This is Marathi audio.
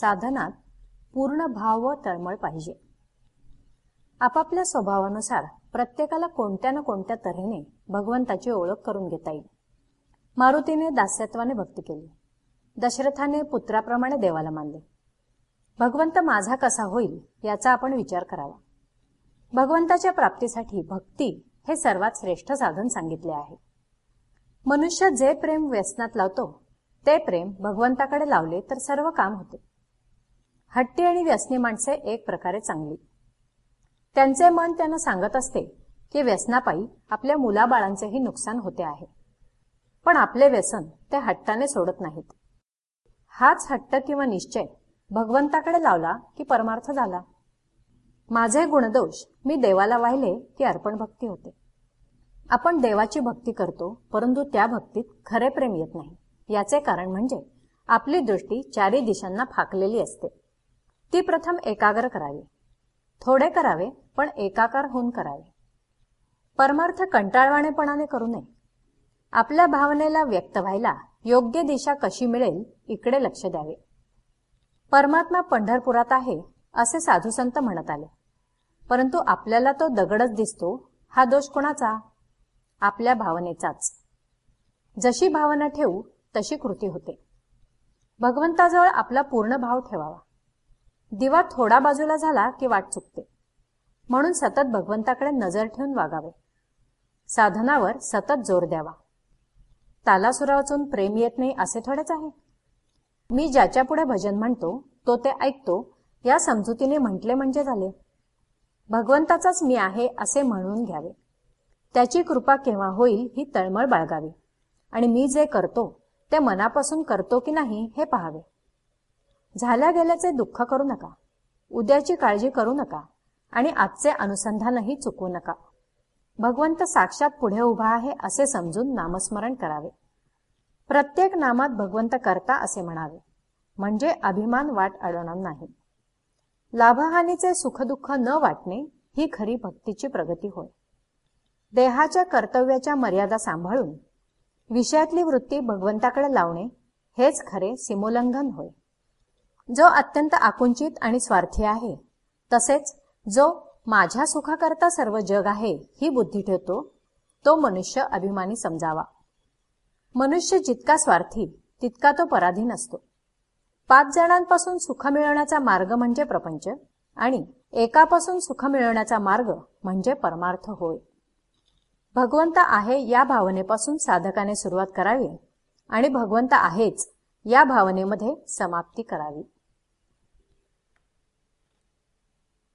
साधनात पूर्ण भाव व तळमळ पाहिजे. आपापल्या स्वभावानुसार प्रत्येकाला कोणत्या ना कोणत्या तऱ्हेने भगवंताची ओळख करून घेता येईल. मारुतीने दास्यत्वाने भक्ती केली. दशरथाने पुत्राप्रमाणे देवाला मानले. भगवंत माझा कसा होईल याचा आपण विचार करावा. भगवंताच्या प्राप्तीसाठी भक्ती हे सर्वात श्रेष्ठ साधन सांगितले आहे. मनुष्य जे प्रेम व्यसनात लावतो ते प्रेम भगवंताकडे लावले तर सर्व काम होते. हट्टी आणि व्यसनी माणसे एक प्रकारे चांगली. त्यांचे मन त्यांना सांगत असते की व्यसनापायी आपल्या मुलाबाळांचेही नुकसान होते आहे. पण आपले व्यसन ते हट्टाने सोडत नाहीत. हाच हट्ट किंवा निश्चय भगवंताकडे लावला की परमार्थ झाला. माझे गुणदोष मी देवाला वाहिले की अर्पण भक्ती होते. आपण देवाची भक्ती करतो परंतु त्या भक्तीत खरे प्रेम येत नाही. याचे कारण म्हणजे आपली दृष्टी चारी दिशांना फाकलेली असते. ती प्रथम एकाग्र करावी. थोडे करावे पण एकाकार होऊन करावे. परमार्थ कंटाळवाणेपणाने करू नये. आपल्या भावनेला व्यक्त व्हायला योग्य दिशा कशी मिळेल इकडे लक्ष द्यावे. परमात्मा पंढरपुरात आहे असे साधूसंत म्हणत आले. परंतु आपल्याला तो दगडच दिसतो हा दोष कोणाचा? आपल्या भावनेचाच. जशी भावना ठेवू तशी कृती होते. भगवंताजवळ आपला पूर्ण भाव ठेवावा. दिवा थोडा बाजूला झाला की वाट चुकते. म्हणून सतत भगवंताकडे नजर ठेवून वागावे. साधनावर सतत जोर द्यावा. तालासुरा वाचून प्रेम येत नाही असे थोडेच आहे. मी ज्याच्या पुढे भजन म्हणतो तो ते ऐकतो या समजुतीने म्हटले म्हणजे झाले. भगवंताचाच मी आहे असे म्हणून घ्यावे. त्याची कृपा केव्हा होईल ही तळमळ बाळगावी. आणि मी जे करतो ते मनापासून करतो की नाही हे पहावे. झाल्या गेल्याचे दुःख करू नका. उद्याची काळजी करू नका. आणि आजचे अनुसंधानही चुकवू नका. भगवंत साक्षात पुढे उभा आहे असे समजून नामस्मरण करावे. प्रत्येक नामात भगवंत करता असे म्हणावे. म्हणजे अभिमान वाट अडवणार नाही. लाभहानीचे सुखदुःख न वाटणे ही खरी भक्तीची प्रगती होय. देहाच्या कर्तव्याच्या मर्यादा सांभाळून विषयातली वृत्ती भगवंताकडे लावणे हेच खरे सिमोल्लंघन होय. जो अत्यंत आकुंचित आणि स्वार्थी आहे तसेच जो माझ्या सुखाकरता सर्व जग आहे ही बुद्धी ठेवतो तो मनुष्य अभिमानी समजावा. मनुष्य जितका स्वार्थी तितका तो पराधीन असतो पाच जणांपासून सुख मिळवण्याचा मार्ग म्हणजे प्रपंच आणि एकापासून सुख मिळवण्याचा मार्ग म्हणजे परमार्थ होय. भगवंत आहे या भावनेपासून साधकाने सुरुवात करावी आणि भगवंत आहेच या भावनेमध्ये समाप्ती करावी.